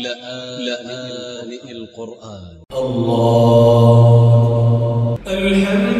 لآن القرآن. الله. الحمد